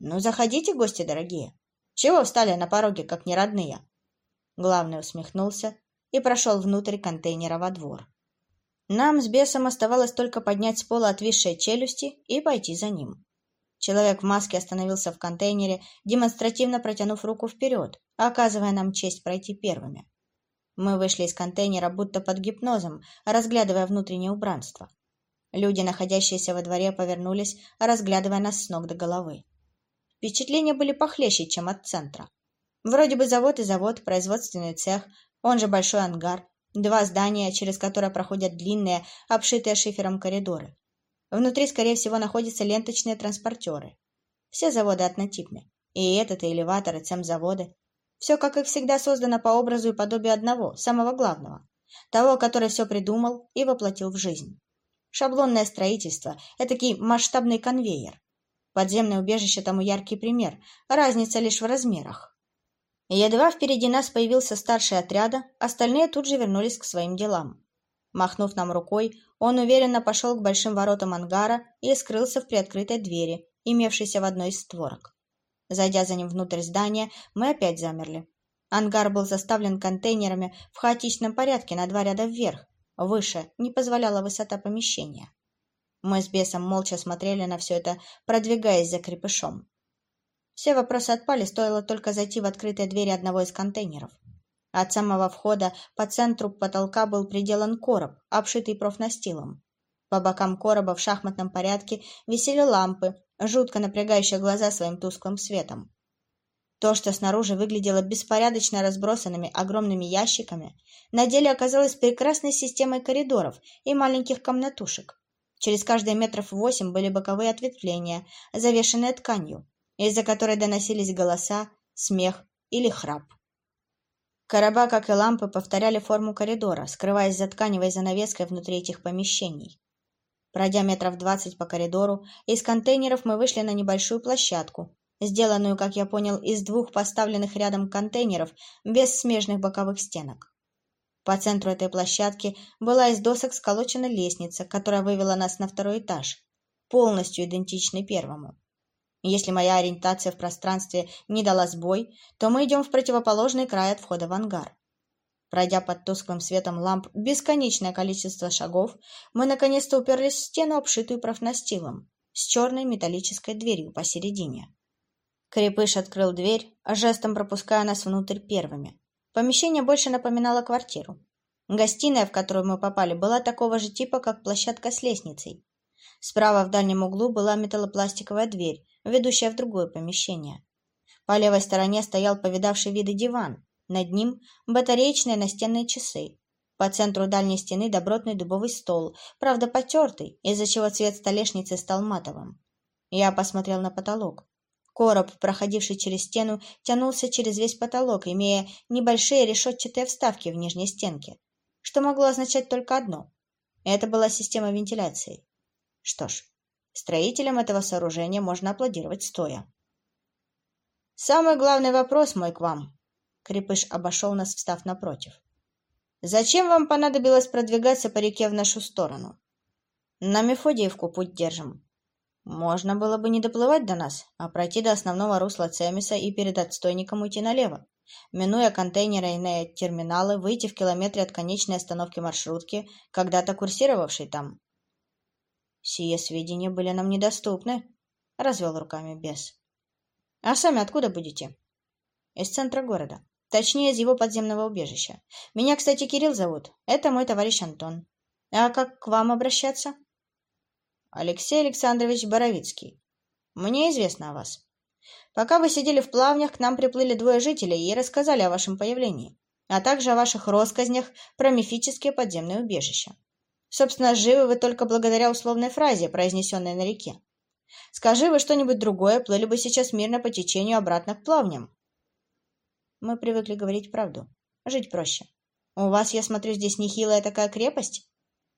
Ну, заходите, гости дорогие. Чего встали на пороге, как неродные? Главный усмехнулся и прошел внутрь контейнера во двор. Нам с бесом оставалось только поднять с пола отвисшие челюсти и пойти за ним. Человек в маске остановился в контейнере, демонстративно протянув руку вперед, оказывая нам честь пройти первыми. Мы вышли из контейнера будто под гипнозом, разглядывая внутреннее убранство. Люди, находящиеся во дворе, повернулись, разглядывая нас с ног до головы. Впечатления были похлеще, чем от центра. Вроде бы завод и завод, производственный цех, он же большой ангар, два здания, через которые проходят длинные, обшитые шифером коридоры. Внутри, скорее всего, находятся ленточные транспортеры. Все заводы однотипны. И этот, и элеватор, и цемзаводы. Все, как и всегда, создано по образу и подобию одного, самого главного. Того, который все придумал и воплотил в жизнь. Шаблонное строительство – этакий масштабный конвейер. Подземное убежище тому яркий пример, разница лишь в размерах. Едва впереди нас появился старший отряда, остальные тут же вернулись к своим делам. Махнув нам рукой, он уверенно пошел к большим воротам ангара и скрылся в приоткрытой двери, имевшейся в одной из створок. Зайдя за ним внутрь здания, мы опять замерли. Ангар был заставлен контейнерами в хаотичном порядке на два ряда вверх, выше не позволяла высота помещения. Мы с бесом молча смотрели на все это, продвигаясь за крепышом. Все вопросы отпали, стоило только зайти в открытые двери одного из контейнеров. От самого входа по центру потолка был приделан короб, обшитый профнастилом. По бокам короба в шахматном порядке висели лампы, жутко напрягающие глаза своим тусклым светом. То, что снаружи выглядело беспорядочно разбросанными огромными ящиками, на деле оказалось прекрасной системой коридоров и маленьких комнатушек. Через каждые метров восемь были боковые ответвления, завешенные тканью, из-за которой доносились голоса, смех или храп. Короба, как и лампы, повторяли форму коридора, скрываясь за тканевой занавеской внутри этих помещений. Пройдя метров двадцать по коридору, из контейнеров мы вышли на небольшую площадку, сделанную, как я понял, из двух поставленных рядом контейнеров без смежных боковых стенок. По центру этой площадки была из досок сколочена лестница, которая вывела нас на второй этаж, полностью идентичный первому. Если моя ориентация в пространстве не дала сбой, то мы идем в противоположный край от входа в ангар. Пройдя под тусклым светом ламп бесконечное количество шагов, мы наконец-то уперлись в стену, обшитую профнастилом, с черной металлической дверью посередине. Крепыш открыл дверь, жестом пропуская нас внутрь первыми. Помещение больше напоминало квартиру. Гостиная, в которую мы попали, была такого же типа, как площадка с лестницей. Справа в дальнем углу была металлопластиковая дверь, ведущая в другое помещение. По левой стороне стоял повидавший виды диван. Над ним батареечные настенные часы. По центру дальней стены добротный дубовый стол, правда потертый, из-за чего цвет столешницы стал матовым. Я посмотрел на потолок. Короб, проходивший через стену, тянулся через весь потолок, имея небольшие решетчатые вставки в нижней стенке, что могло означать только одно. Это была система вентиляции. Что ж, Строителям этого сооружения можно аплодировать стоя. «Самый главный вопрос мой к вам», — Крепыш обошел нас, встав напротив. «Зачем вам понадобилось продвигаться по реке в нашу сторону? На Мефодиевку путь держим. Можно было бы не доплывать до нас, а пройти до основного русла Цемиса и перед отстойником уйти налево, минуя контейнерные терминалы, выйти в километре от конечной остановки маршрутки, когда-то курсировавшей там. Сие сведения были нам недоступны, — развел руками бес. — А сами откуда будете? — Из центра города. Точнее, из его подземного убежища. Меня, кстати, Кирилл зовут. Это мой товарищ Антон. А как к вам обращаться? Алексей Александрович Боровицкий. Мне известно о вас. Пока вы сидели в плавнях, к нам приплыли двое жителей и рассказали о вашем появлении, а также о ваших россказнях про мифические подземные убежища. Собственно, живы вы только благодаря условной фразе, произнесенной на реке. Скажи вы что-нибудь другое, плыли бы сейчас мирно по течению обратно к плавням. Мы привыкли говорить правду. Жить проще. У вас, я смотрю, здесь нехилая такая крепость?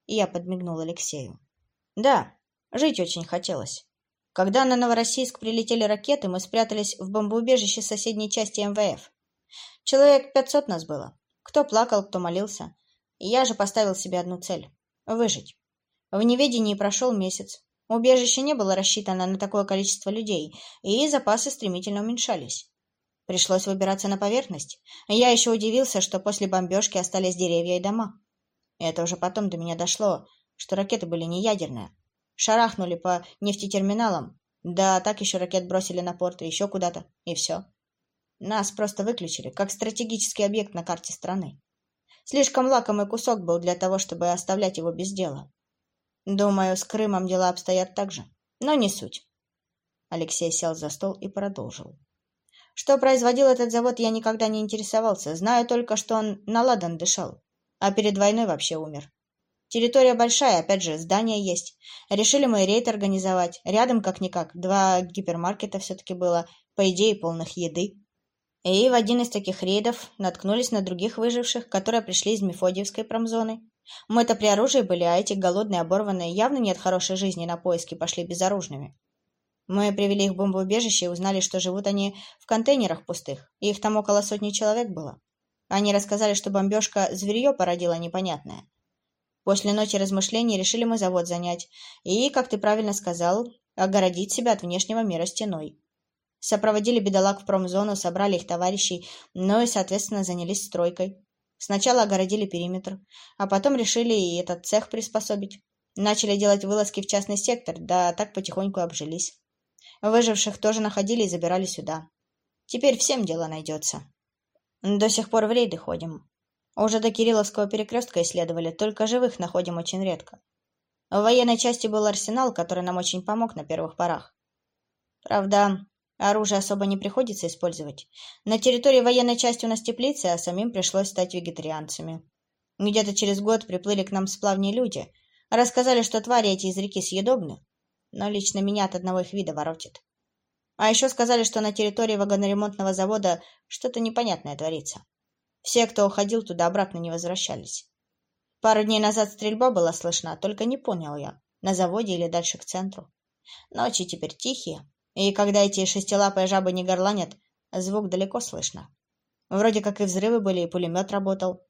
И я подмигнул Алексею. Да, жить очень хотелось. Когда на Новороссийск прилетели ракеты, мы спрятались в бомбоубежище соседней части МВФ. Человек пятьсот нас было. Кто плакал, кто молился. Я же поставил себе одну цель выжить. В неведении прошел месяц. Убежище не было рассчитано на такое количество людей, и запасы стремительно уменьшались. Пришлось выбираться на поверхность. Я еще удивился, что после бомбежки остались деревья и дома. Это уже потом до меня дошло, что ракеты были не ядерные. Шарахнули по нефтетерминалам, да так еще ракет бросили на порт и еще куда-то, и все. Нас просто выключили, как стратегический объект на карте страны. Слишком лакомый кусок был для того, чтобы оставлять его без дела. Думаю, с Крымом дела обстоят так же, но не суть. Алексей сел за стол и продолжил. Что производил этот завод, я никогда не интересовался. Знаю только, что он на ладан дышал, а перед войной вообще умер. Территория большая, опять же, здания есть. Решили мы рейд организовать. Рядом, как-никак, два гипермаркета все-таки было, по идее, полных еды. И в один из таких рейдов наткнулись на других выживших, которые пришли из Мефодиевской промзоны. Мы-то при оружии были, а эти голодные, оборванные, явно нет хорошей жизни на поиски, пошли безоружными. Мы привели их в бомбоубежище и узнали, что живут они в контейнерах пустых, их там около сотни человек было. Они рассказали, что бомбежка зверье породила непонятное. После ночи размышлений решили мы завод занять и, как ты правильно сказал, огородить себя от внешнего мира стеной. Сопроводили бедолаг в промзону, собрали их товарищей, но и, соответственно, занялись стройкой. Сначала огородили периметр, а потом решили и этот цех приспособить. Начали делать вылазки в частный сектор, да так потихоньку обжились. Выживших тоже находили и забирали сюда. Теперь всем дело найдется. До сих пор в рейды ходим. Уже до Кирилловского перекрестка исследовали, только живых находим очень редко. В военной части был арсенал, который нам очень помог на первых порах. Правда, Оружие особо не приходится использовать. На территории военной части у нас теплицы, а самим пришлось стать вегетарианцами. Где-то через год приплыли к нам сплавные люди. Рассказали, что твари эти из реки съедобны, но лично меня от одного их вида воротит. А еще сказали, что на территории вагоноремонтного завода что-то непонятное творится. Все, кто уходил туда, обратно не возвращались. Пару дней назад стрельба была слышна, только не понял я, на заводе или дальше к центру. Ночи теперь тихие, и когда эти шестилапые жабы не горланят, звук далеко слышно. Вроде как и взрывы были, и пулемет работал.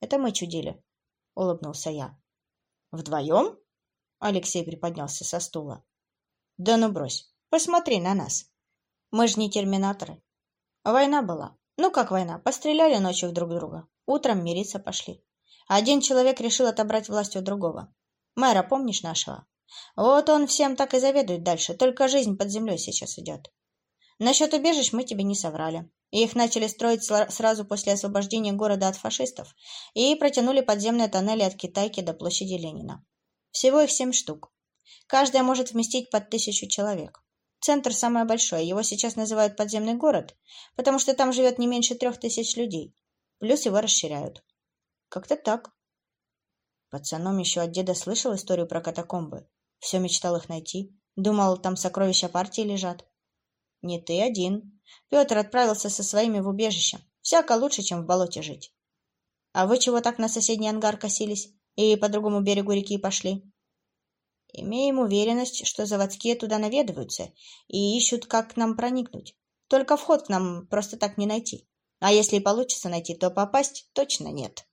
Это мы чудили, — улыбнулся я. Вдвоем? Алексей приподнялся со стула. Да ну брось, посмотри на нас. Мы же не терминаторы. Война была. Ну как война? Постреляли ночью в друг друга. Утром мириться пошли. Один человек решил отобрать власть у другого. Мэра, помнишь нашего? Вот он всем так и заведует дальше, только жизнь под землей сейчас идет. Насчет убежищ мы тебе не соврали. Их начали строить сразу после освобождения города от фашистов и протянули подземные тоннели от Китайки до площади Ленина. Всего их семь штук. Каждая может вместить под тысячу человек. Центр самое большое, его сейчас называют подземный город, потому что там живет не меньше трех тысяч людей. Плюс его расширяют. Как-то так. Пацаном еще от деда слышал историю про катакомбы. Все мечтал их найти. Думал, там сокровища партии лежат. Не ты один. Петр отправился со своими в убежище. Всяко лучше, чем в болоте жить. А вы чего так на соседний ангар косились и по другому берегу реки пошли? Имеем уверенность, что заводские туда наведываются и ищут, как к нам проникнуть. Только вход к нам просто так не найти. А если и получится найти, то попасть точно нет.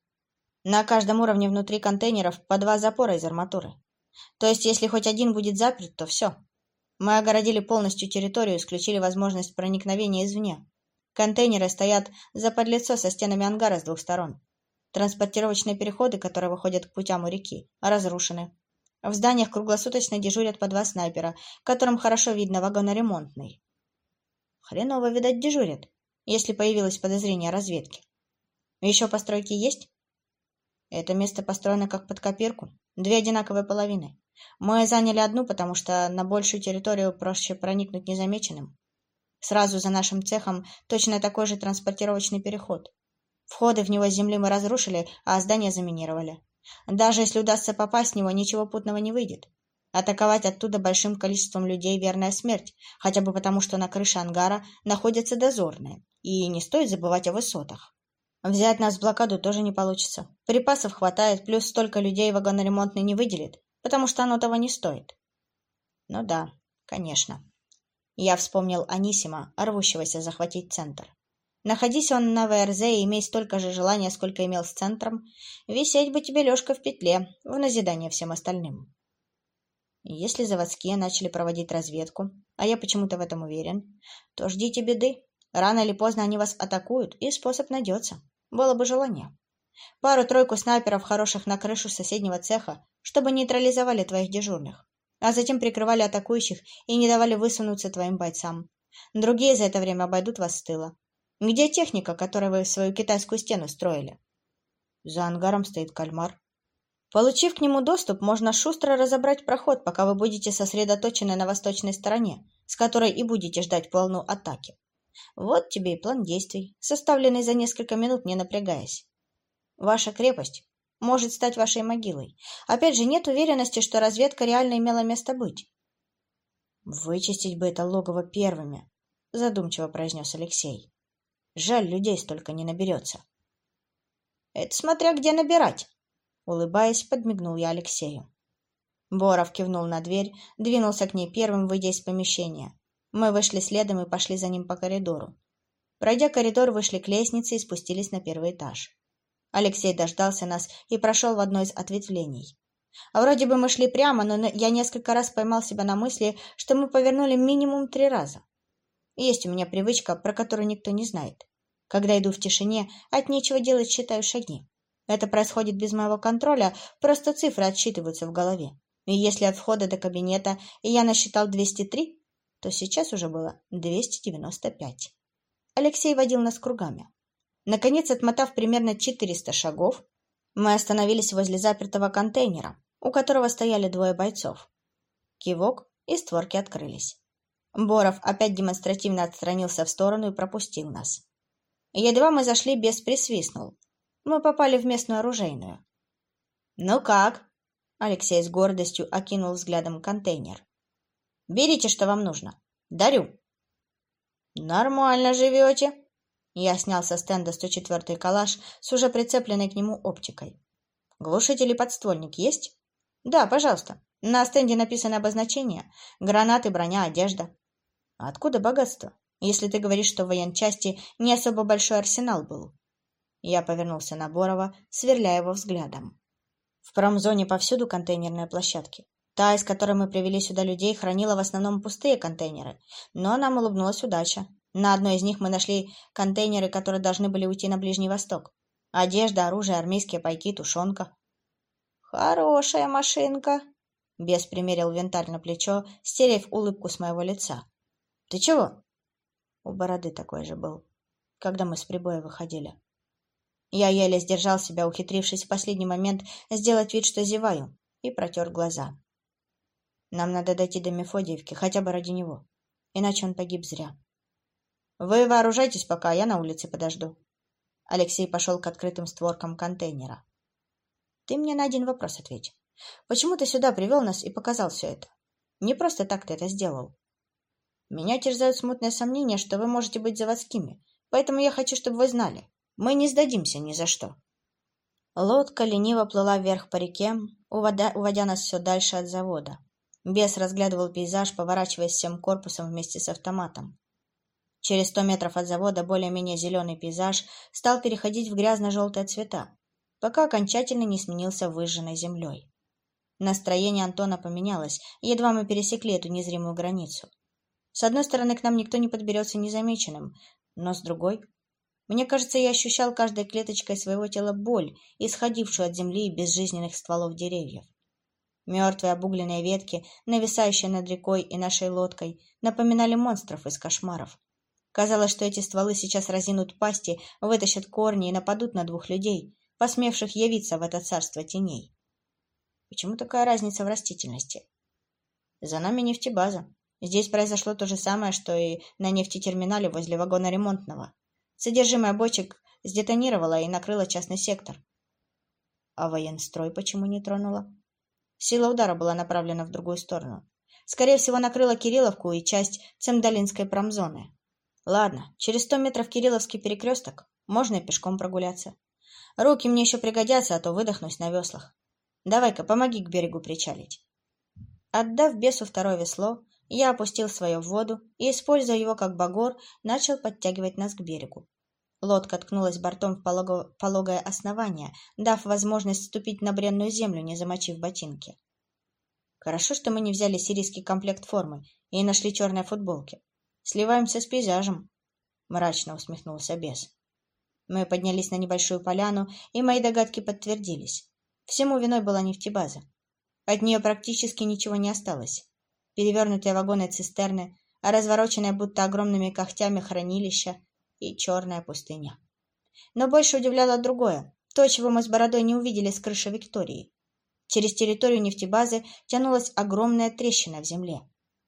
На каждом уровне внутри контейнеров по два запора из арматуры. То есть, если хоть один будет заперт, то все. Мы огородили полностью территорию, исключили возможность проникновения извне. Контейнеры стоят за подлицо со стенами ангара с двух сторон. Транспортировочные переходы, которые выходят к путям у реки, разрушены. В зданиях круглосуточно дежурят по два снайпера, которым хорошо видно вагоноремонтный. Хреново, видать, дежурят, если появилось подозрение о разведке. Еще постройки есть? Это место построено как под копирку. Две одинаковые половины. Мы заняли одну, потому что на большую территорию проще проникнуть незамеченным. Сразу за нашим цехом точно такой же транспортировочный переход. Входы в него с земли мы разрушили, а здание заминировали. Даже если удастся попасть в него, ничего путного не выйдет. Атаковать оттуда большим количеством людей – верная смерть, хотя бы потому, что на крыше ангара находятся дозорные, и не стоит забывать о высотах. Взять нас в блокаду тоже не получится. Припасов хватает, плюс столько людей вагоноремонтный не выделит, потому что оно того не стоит. Ну да, конечно. Я вспомнил Анисима, рвущегося захватить центр. Находись он на ВРЗ и имей столько же желания, сколько имел с центром, висеть бы тебе Лешка в петле, в назидание всем остальным. Если заводские начали проводить разведку, а я почему-то в этом уверен, то ждите беды. Рано или поздно они вас атакуют, и способ найдется. Было бы желание. Пару-тройку снайперов хороших на крышу соседнего цеха, чтобы нейтрализовали твоих дежурных, а затем прикрывали атакующих и не давали высунуться твоим бойцам. Другие за это время обойдут вас с тыла. Где техника, которой вы свою китайскую стену строили? За ангаром стоит кальмар. Получив к нему доступ, можно шустро разобрать проход, пока вы будете сосредоточены на восточной стороне, с которой и будете ждать волну атаки. Вот тебе и план действий, составленный за несколько минут, не напрягаясь. Ваша крепость может стать вашей могилой. Опять же, нет уверенности, что разведка реально имела место быть. «Вычистить бы это логово первыми», — задумчиво произнес Алексей. «Жаль, людей столько не наберется». «Это смотря где набирать», — улыбаясь, подмигнул я Алексею. Боров кивнул на дверь, двинулся к ней первым, выйдя из помещения. Мы вышли следом и пошли за ним по коридору. Пройдя коридор, вышли к лестнице и спустились на первый этаж. Алексей дождался нас и прошел в одно из ответвлений. А вроде бы мы шли прямо, но я несколько раз поймал себя на мысли, что мы повернули минимум три раза. Есть у меня привычка, про которую никто не знает. Когда иду в тишине, от нечего делать считаю шаги. Это происходит без моего контроля, просто цифры отсчитываются в голове. И если от входа до кабинета я насчитал 203, то сейчас уже было 295. Алексей водил нас кругами. Наконец, отмотав примерно 400 шагов, мы остановились возле запертого контейнера, у которого стояли двое бойцов. Кивок, и створки открылись. Боров опять демонстративно отстранился в сторону и пропустил нас. Едва мы зашли, без присвистнул. Мы попали в местную оружейную. «Ну как?» Алексей с гордостью окинул взглядом контейнер. Берите, что вам нужно. Дарю. Нормально живете. Я снял со стенда 104-й калаш с уже прицепленной к нему оптикой. Глушитель и подствольник есть? Да, пожалуйста. На стенде написано обозначение. Гранаты, броня, одежда. А откуда богатство, если ты говоришь, что в военчасти не особо большой арсенал был? Я повернулся на Борова, сверляя его взглядом. В промзоне повсюду контейнерные площадки. Та, из которой мы привели сюда людей, хранила в основном пустые контейнеры, но нам улыбнулась удача. На одной из них мы нашли контейнеры, которые должны были уйти на Ближний Восток. Одежда, оружие, армейские пайки, тушенка. «Хорошая машинка», — бес примерил винтарь на плечо, стерев улыбку с моего лица. «Ты чего?» У бороды такой же был, когда мы с прибоя выходили. Я еле сдержал себя, ухитрившись в последний момент сделать вид, что зеваю, и протер глаза. Нам надо дойти до Мефодиевки, хотя бы ради него. Иначе он погиб зря. Вы вооружайтесь пока, я на улице подожду. Алексей пошел к открытым створкам контейнера. Ты мне на один вопрос ответь. Почему ты сюда привел нас и показал все это? Не просто так ты это сделал. Меня терзают смутные сомнения, что вы можете быть заводскими, поэтому я хочу, чтобы вы знали. Мы не сдадимся ни за что. Лодка лениво плыла вверх по реке, уводя, уводя нас все дальше от завода. Бес разглядывал пейзаж, поворачиваясь всем корпусом вместе с автоматом. Через сто метров от завода более-менее зеленый пейзаж стал переходить в грязно-желтые цвета, пока окончательно не сменился выжженной землей. Настроение Антона поменялось, едва мы пересекли эту незримую границу. С одной стороны, к нам никто не подберется незамеченным, но с другой... Мне кажется, я ощущал каждой клеточкой своего тела боль, исходившую от земли и безжизненных стволов деревьев. Мертвые обугленные ветки, нависающие над рекой и нашей лодкой, напоминали монстров из кошмаров. Казалось, что эти стволы сейчас разинут пасти, вытащат корни и нападут на двух людей, посмевших явиться в это царство теней. Почему такая разница в растительности? За нами нефтебаза. Здесь произошло то же самое, что и на нефтетерминале возле вагона ремонтного. Содержимое бочек сдетонировало и накрыло частный сектор. А военстрой почему не тронуло? Сила удара была направлена в другую сторону. Скорее всего, накрыла Кирилловку и часть Цемдалинской промзоны. Ладно, через сто метров Кирилловский перекресток. Можно и пешком прогуляться. Руки мне еще пригодятся, а то выдохнусь на веслах. Давай-ка, помоги к берегу причалить. Отдав бесу второе весло, я опустил свое в воду и, используя его как багор, начал подтягивать нас к берегу. Лодка ткнулась бортом в пологое основание, дав возможность ступить на бренную землю, не замочив ботинки. Хорошо, что мы не взяли сирийский комплект формы и нашли черные футболки. Сливаемся с пейзажем, — мрачно усмехнулся бес. Мы поднялись на небольшую поляну, и мои догадки подтвердились. Всему виной была нефтебаза. От нее практически ничего не осталось. Перевернутые вагоны цистерны, а развороченное будто огромными когтями хранилища и черная пустыня. Но больше удивляло другое, то, чего мы с Бородой не увидели с крыши Виктории. Через территорию нефтебазы тянулась огромная трещина в земле.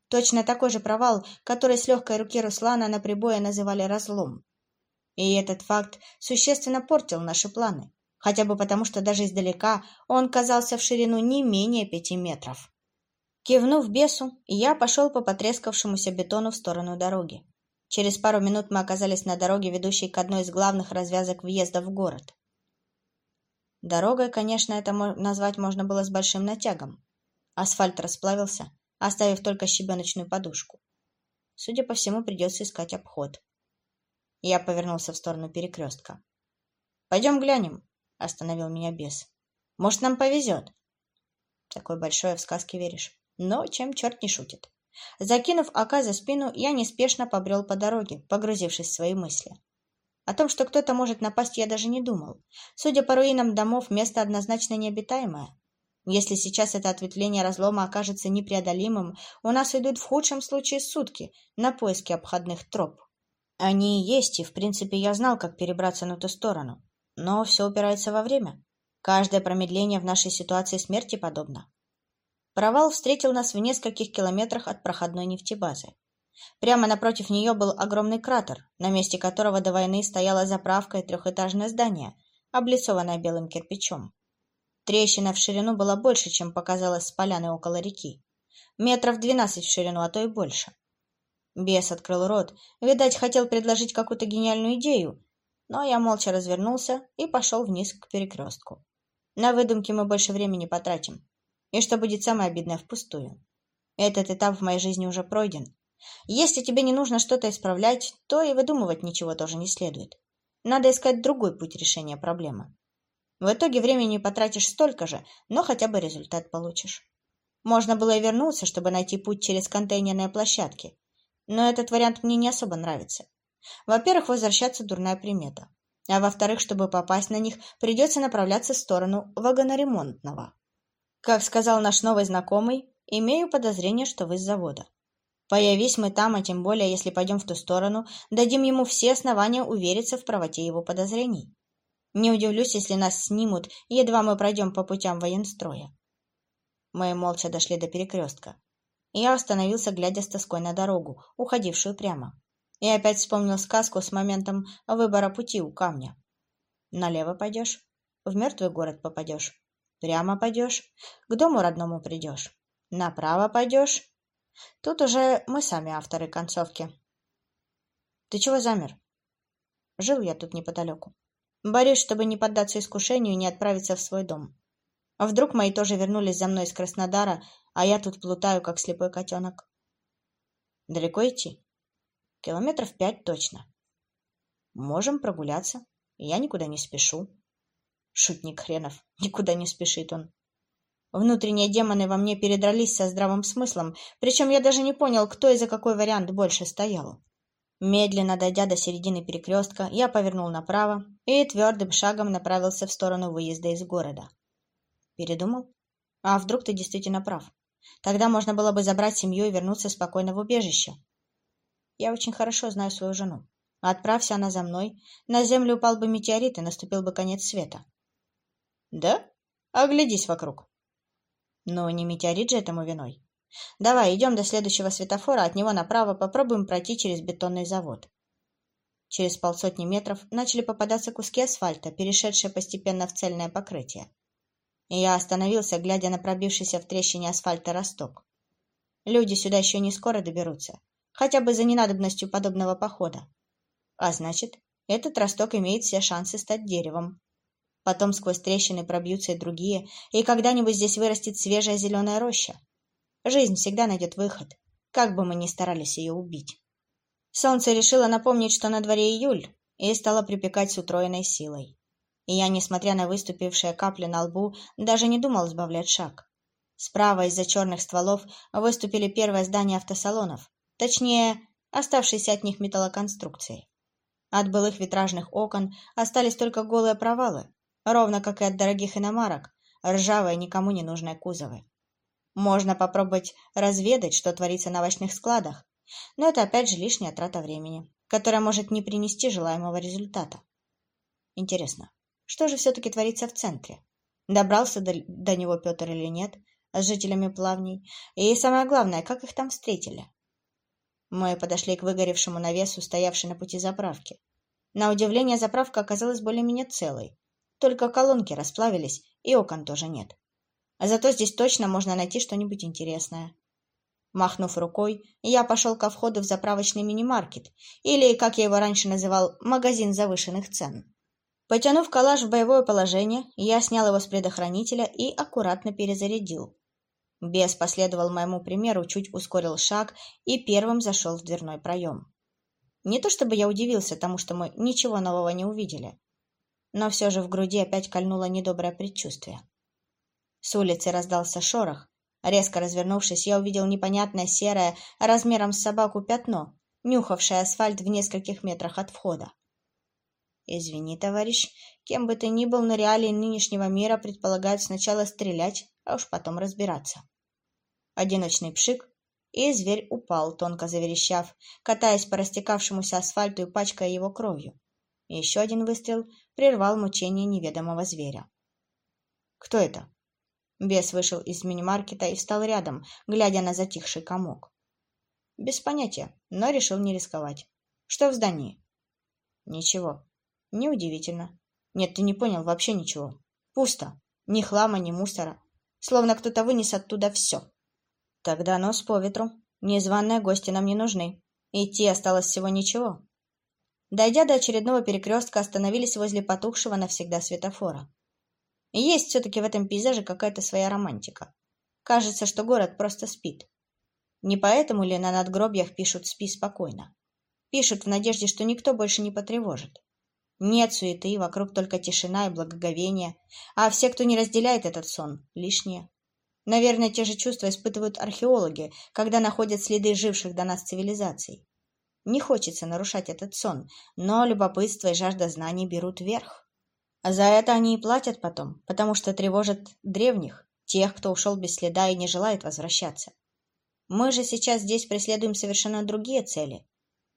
Точно такой же провал, который с легкой руки Руслана на прибое называли разлом. И этот факт существенно портил наши планы, хотя бы потому, что даже издалека он казался в ширину не менее пяти метров. Кивнув бесу, я пошел по потрескавшемуся бетону в сторону дороги. Через пару минут мы оказались на дороге, ведущей к одной из главных развязок въезда в город. Дорогой, конечно, это назвать можно было с большим натягом. Асфальт расплавился, оставив только щебеночную подушку. Судя по всему, придется искать обход. Я повернулся в сторону перекрестка. «Пойдем глянем», — остановил меня бес. «Может, нам повезет?» Такой большой, в сказке веришь. Но чем черт не шутит. Закинув ока за спину, я неспешно побрел по дороге, погрузившись в свои мысли. О том, что кто-то может напасть, я даже не думал. Судя по руинам домов, место однозначно необитаемое. Если сейчас это ответвление разлома окажется непреодолимым, у нас идут в худшем случае сутки на поиски обходных троп. Они есть, и, в принципе, я знал, как перебраться на ту сторону. Но все упирается во время. Каждое промедление в нашей ситуации смерти подобно. Провал встретил нас в нескольких километрах от проходной нефтебазы. Прямо напротив нее был огромный кратер, на месте которого до войны стояла заправка и трехэтажное здание, облицованное белым кирпичом. Трещина в ширину была больше, чем показалось с поляны около реки. Метров двенадцать в ширину, а то и больше. Бес открыл рот, видать, хотел предложить какую-то гениальную идею, но я молча развернулся и пошел вниз к перекрестку. На выдумки мы больше времени потратим. И что будет самое обидное, впустую. Этот этап в моей жизни уже пройден, если тебе не нужно что-то исправлять, то и выдумывать ничего тоже не следует. Надо искать другой путь решения проблемы. В итоге времени потратишь столько же, но хотя бы результат получишь. Можно было и вернуться, чтобы найти путь через контейнерные площадки. Но этот вариант мне не особо нравится. Во-первых, возвращаться дурная примета. А во-вторых, чтобы попасть на них, придется направляться в сторону вагоноремонтного. Как сказал наш новый знакомый, имею подозрение, что вы с завода. Появись мы там, а тем более, если пойдем в ту сторону, дадим ему все основания увериться в правоте его подозрений. Не удивлюсь, если нас снимут, едва мы пройдем по путям военстроя. Мы молча дошли до перекрестка. Я остановился, глядя с тоской на дорогу, уходившую прямо. И опять вспомнил сказку с моментом выбора пути у камня. Налево пойдешь, в мертвый город попадешь. Прямо пойдешь, к дому родному придешь. Направо пойдешь, Тут уже мы сами авторы концовки. Ты чего замер? Жил я тут неподалеку. Борюсь, чтобы не поддаться искушению и не отправиться в свой дом. А вдруг мои тоже вернулись за мной из Краснодара, а я тут плутаю, как слепой котенок? Далеко идти? Километров пять точно. Можем прогуляться. Я никуда не спешу. Шутник хренов. Никуда не спешит он. Внутренние демоны во мне передрались со здравым смыслом, причем я даже не понял, кто и за какой вариант больше стоял. Медленно дойдя до середины перекрестка, я повернул направо и твердым шагом направился в сторону выезда из города. Передумал? А вдруг ты действительно прав? Тогда можно было бы забрать семью и вернуться спокойно в убежище. Я очень хорошо знаю свою жену. Отправься она за мной, на землю упал бы метеорит и наступил бы конец света. Да? Оглядись вокруг. Но не метеорит же этому виной. Давай, идем до следующего светофора, от него направо попробуем пройти через бетонный завод. Через полсотни метров начали попадаться куски асфальта, перешедшие постепенно в цельное покрытие. И я остановился, глядя на пробившийся в трещине асфальта росток. Люди сюда еще не скоро доберутся, хотя бы за ненадобностью подобного похода. А значит, этот росток имеет все шансы стать деревом. Потом сквозь трещины пробьются и другие, и когда-нибудь здесь вырастет свежая зеленая роща. Жизнь всегда найдет выход, как бы мы ни старались ее убить. Солнце решило напомнить, что на дворе июль, и стало припекать с утроенной силой. И я, несмотря на выступившие капли на лбу, даже не думал сбавлять шаг. Справа из-за черных стволов выступили первые здания автосалонов, точнее, оставшиеся от них металлоконструкции. От былых витражных окон остались только голые провалы, ровно как и от дорогих иномарок, ржавые, никому не нужные кузовы. Можно попробовать разведать, что творится на овощных складах, но это опять же лишняя трата времени, которая может не принести желаемого результата. Интересно, что же все-таки творится в центре? Добрался до, до него Петр или нет, с жителями плавней? И самое главное, как их там встретили? Мы подошли к выгоревшему навесу, стоявшей на пути заправки. На удивление, заправка оказалась более-менее целой. Только колонки расплавились, и окон тоже нет. А зато здесь точно можно найти что-нибудь интересное. Махнув рукой, я пошел ко входу в заправочный мини-маркет, или, как я его раньше называл, магазин завышенных цен. Потянув калаш в боевое положение, я снял его с предохранителя и аккуратно перезарядил. Бес последовал моему примеру, чуть ускорил шаг и первым зашел в дверной проем. Не то чтобы я удивился тому, что мы ничего нового не увидели, но все же в груди опять кольнуло недоброе предчувствие. С улицы раздался шорох. Резко развернувшись, я увидел непонятное серое, размером с собаку пятно, нюхавшее асфальт в нескольких метрах от входа. Извини, товарищ, кем бы ты ни был, но реалии нынешнего мира предполагают сначала стрелять, а уж потом разбираться. Одиночный пшик, и зверь упал, тонко заверещав, катаясь по растекавшемуся асфальту и пачкая его кровью. Еще один выстрел прервал мучение неведомого зверя. «Кто это?» Бес вышел из мини-маркета и встал рядом, глядя на затихший комок. Без понятия, но решил не рисковать. Что в здании? Ничего. Неудивительно. Нет, ты не понял вообще ничего. Пусто. Ни хлама, ни мусора. Словно кто-то вынес оттуда все. Тогда нос по ветру. Незваные гости нам не нужны. Идти осталось всего ничего. Дойдя до очередного перекрестка, остановились возле потухшего навсегда светофора. Есть все-таки в этом пейзаже какая-то своя романтика. Кажется, что город просто спит. Не поэтому ли на надгробьях пишут «спи спокойно»? Пишут в надежде, что никто больше не потревожит. Нет суеты, вокруг только тишина и благоговение, а все, кто не разделяет этот сон, лишние. Наверное, те же чувства испытывают археологи, когда находят следы живших до нас цивилизаций. Не хочется нарушать этот сон, но любопытство и жажда знаний берут верх. А за это они и платят потом, потому что тревожат древних, тех, кто ушел без следа и не желает возвращаться. Мы же сейчас здесь преследуем совершенно другие цели,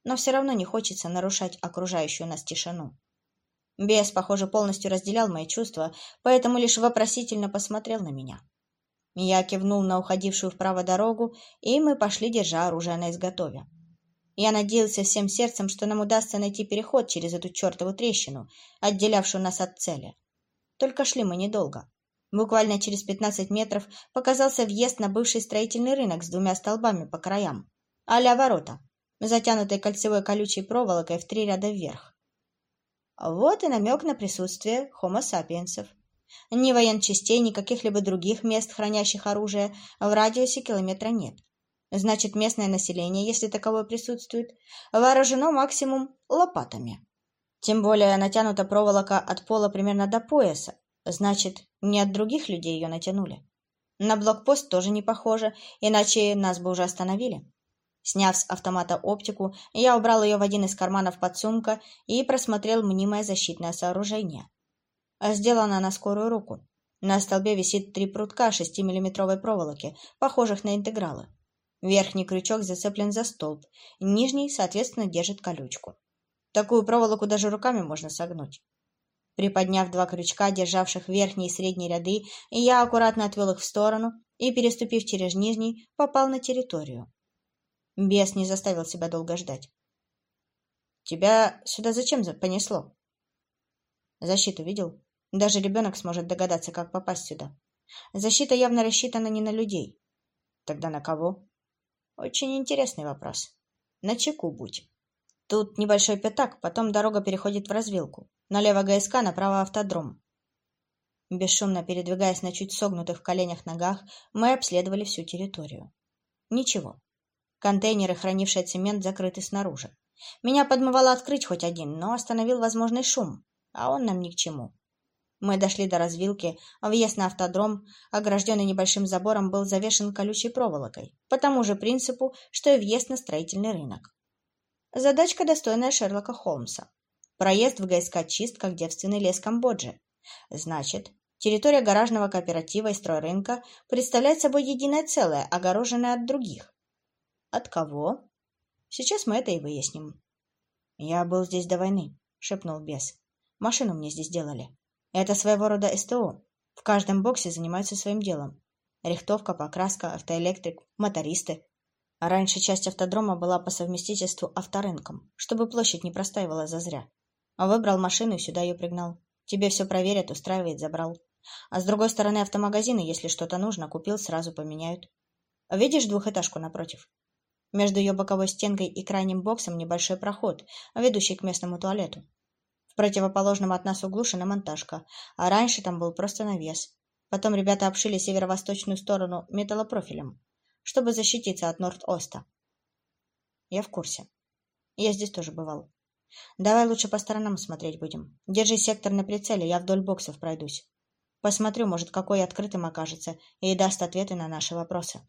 но все равно не хочется нарушать окружающую нас тишину. Бес, похоже, полностью разделял мои чувства, поэтому лишь вопросительно посмотрел на меня. Я кивнул на уходившую вправо дорогу, и мы пошли, держа оружие на изготове. Я надеялся всем сердцем, что нам удастся найти переход через эту чертову трещину, отделявшую нас от цели. Только шли мы недолго. Буквально через пятнадцать метров показался въезд на бывший строительный рынок с двумя столбами по краям, а ворота, затянутые кольцевой колючей проволокой в три ряда вверх. Вот и намек на присутствие хомо-сапиенсов. Ни военчастей, ни каких-либо других мест, хранящих оружие, в радиусе километра нет. Значит, местное население, если таковое присутствует, вооружено максимум лопатами. Тем более натянута проволока от пола примерно до пояса. Значит, не от других людей ее натянули. На блокпост тоже не похоже, иначе нас бы уже остановили. Сняв с автомата оптику, я убрал ее в один из карманов подсумка и просмотрел мнимое защитное сооружение. Сделано на скорую руку. На столбе висит три прутка 6-миллиметровой проволоки, похожих на интегралы. Верхний крючок зацеплен за столб, нижний, соответственно, держит колючку. Такую проволоку даже руками можно согнуть. Приподняв два крючка, державших верхние и средние ряды, я аккуратно отвел их в сторону и, переступив через нижний, попал на территорию. Бес не заставил себя долго ждать. «Тебя сюда зачем понесло?» «Защиту видел? Даже ребенок сможет догадаться, как попасть сюда. Защита явно рассчитана не на людей. Тогда на кого?» Очень интересный вопрос. На чеку будь. Тут небольшой пятак, потом дорога переходит в развилку. Налево ГСК, направо автодром. Бесшумно передвигаясь на чуть согнутых в коленях ногах, мы обследовали всю территорию. Ничего. Контейнеры, хранившие цемент, закрыты снаружи. Меня подмывало открыть хоть один, но остановил возможный шум, а он нам ни к чему. Мы дошли до развилки, въезд на автодром, огражденный небольшим забором, был завешен колючей проволокой, по тому же принципу, что и въезд на строительный рынок. Задачка, достойная Шерлока Холмса. Проезд в ГСК чист, как девственный лес Камбоджи. Значит, территория гаражного кооператива и стройрынка представляет собой единое целое, огороженное от других. От кого? Сейчас мы это и выясним. «Я был здесь до войны», — шепнул бес. «Машину мне здесь делали. Это своего рода СТО. В каждом боксе занимаются своим делом. Рихтовка, покраска, автоэлектрик, мотористы. А раньше часть автодрома была по совместительству авторынком, чтобы площадь не простаивала зазря. А выбрал машину и сюда ее пригнал. Тебе все проверят, устраивает, забрал. А с другой стороны автомагазины, если что-то нужно, купил, сразу поменяют. Видишь двухэтажку напротив? Между ее боковой стенкой и крайним боксом небольшой проход, ведущий к местному туалету. В противоположном от нас углу шиномонтажка, а раньше там был просто навес. Потом ребята обшили северо-восточную сторону металлопрофилем, чтобы защититься от Норд-Оста. Я в курсе. Я здесь тоже бывал. Давай лучше по сторонам смотреть будем. Держи сектор на прицеле, я вдоль боксов пройдусь. Посмотрю, может, какой открытым окажется и даст ответы на наши вопросы.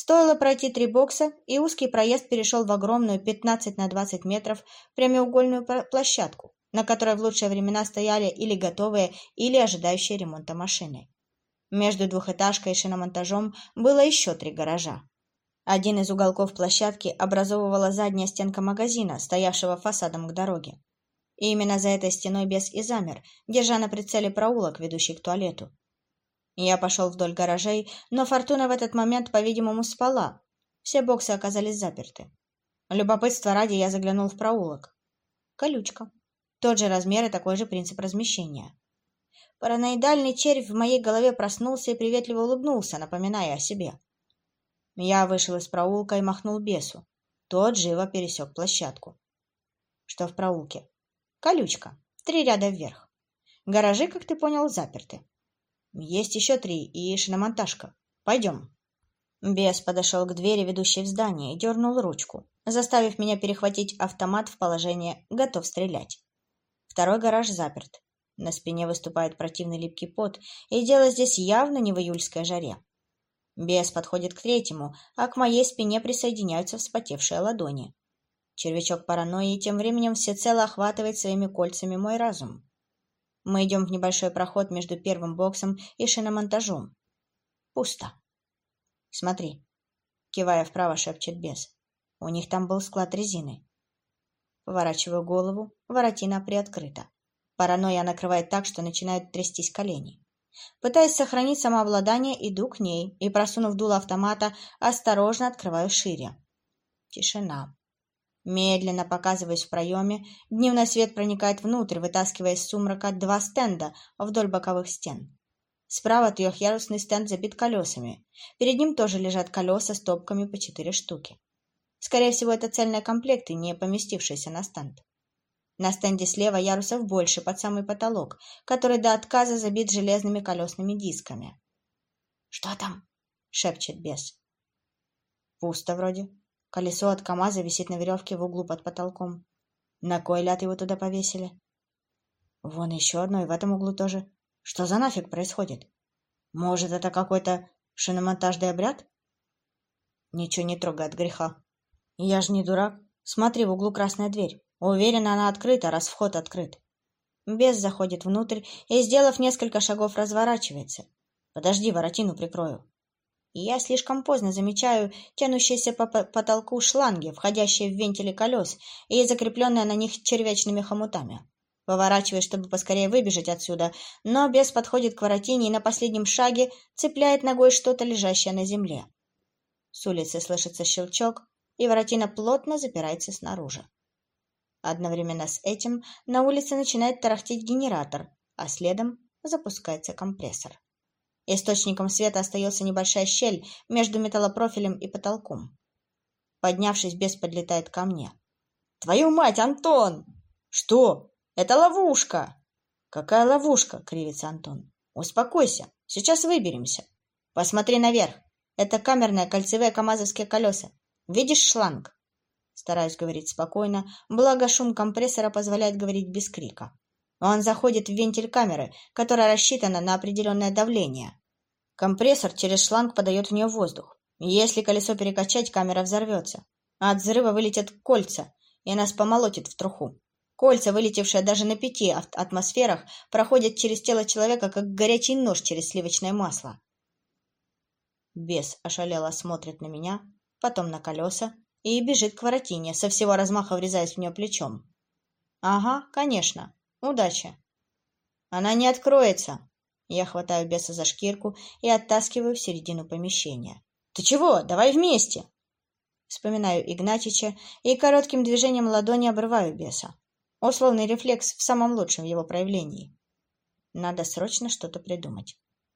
Стоило пройти три бокса, и узкий проезд перешел в огромную 15 на 20 метров прямоугольную площадку, на которой в лучшие времена стояли или готовые, или ожидающие ремонта машины. Между двухэтажкой и шиномонтажом было еще три гаража. Один из уголков площадки образовывала задняя стенка магазина, стоявшего фасадом к дороге. И именно за этой стеной бес и замер, держа на прицеле проулок, ведущий к туалету. Я пошел вдоль гаражей, но Фортуна в этот момент, по-видимому, спала. Все боксы оказались заперты. Любопытство ради я заглянул в проулок. Колючка. Тот же размер и такой же принцип размещения. Параноидальный червь в моей голове проснулся и приветливо улыбнулся, напоминая о себе. Я вышел из проулка и махнул бесу. Тот живо пересек площадку. Что в проулке? Колючка. Три ряда вверх. Гаражи, как ты понял, заперты. Есть еще три и шиномонтажка. Пойдем. Бес подошел к двери, ведущей в здание, и дернул ручку, заставив меня перехватить автомат в положение «готов стрелять». Второй гараж заперт. На спине выступает противный липкий пот, и дело здесь явно не в июльской жаре. Бес подходит к третьему, а к моей спине присоединяются вспотевшие ладони. Червячок паранойи тем временем всецело охватывает своими кольцами мой разум. Мы идем в небольшой проход между первым боксом и шиномонтажом. Пусто. Смотри. Кивая вправо, шепчет бес. У них там был склад резины. Поворачиваю голову, воротина приоткрыта. Паранойя накрывает так, что начинают трястись колени. Пытаясь сохранить самообладание, иду к ней и, просунув дуло автомата, осторожно открываю шире. Тишина. Медленно показываясь в проеме, дневной свет проникает внутрь, вытаскивая из сумрака два стенда вдоль боковых стен. Справа трехъярусный стенд забит колесами. Перед ним тоже лежат колеса с топками по четыре штуки. Скорее всего, это цельные комплекты, не поместившиеся на стенд. На стенде слева ярусов больше, под самый потолок, который до отказа забит железными колесными дисками. «Что там?» — шепчет бес. «Пусто вроде», Колесо от КамАЗа висит на веревке в углу под потолком. На кой ляд его туда повесили? Вон еще одно, и в этом углу тоже. Что за нафиг происходит? Может, это какой-то шиномонтажный обряд? Ничего не трогай от греха. Я же не дурак. Смотри, в углу красная дверь. Уверена, она открыта, раз вход открыт. Бес заходит внутрь и, сделав несколько шагов, разворачивается. Подожди, воротину прикрою и я слишком поздно замечаю тянущиеся по потолку шланги, входящие в вентили колес и закрепленные на них червячными хомутами. Поворачиваюсь, чтобы поскорее выбежать отсюда, но бес подходит к воротине и на последнем шаге цепляет ногой что-то, лежащее на земле. С улицы слышится щелчок, и воротина плотно запирается снаружи. Одновременно с этим на улице начинает тарахтеть генератор, а следом запускается компрессор. Источником света остается небольшая щель между металлопрофилем и потолком. Поднявшись, бес подлетает ко мне. «Твою мать, Антон!» «Что? Это ловушка!» «Какая ловушка?» — кривится Антон. «Успокойся, сейчас выберемся. Посмотри наверх. Это камерные кольцевые камазовские колеса. Видишь шланг?» Стараюсь говорить спокойно, благо шум компрессора позволяет говорить без крика. Он заходит в вентиль камеры, которая рассчитана на определенное давление. Компрессор через шланг подает в нее воздух. Если колесо перекачать, камера взорвется. А от взрыва вылетят кольца, и нас помолотит в труху. Кольца, вылетевшие даже на пяти атмосферах, проходят через тело человека, как горячий нож через сливочное масло. Бес ошалело смотрит на меня, потом на колеса и бежит к воротине, со всего размаха врезаясь в нее плечом. «Ага, конечно. Удачи!» «Она не откроется!» Я хватаю беса за шкирку и оттаскиваю в середину помещения. «Ты чего? Давай вместе!» Вспоминаю Игнатича и коротким движением ладони обрываю беса. Условный рефлекс в самом лучшем его проявлении. Надо срочно что-то придумать.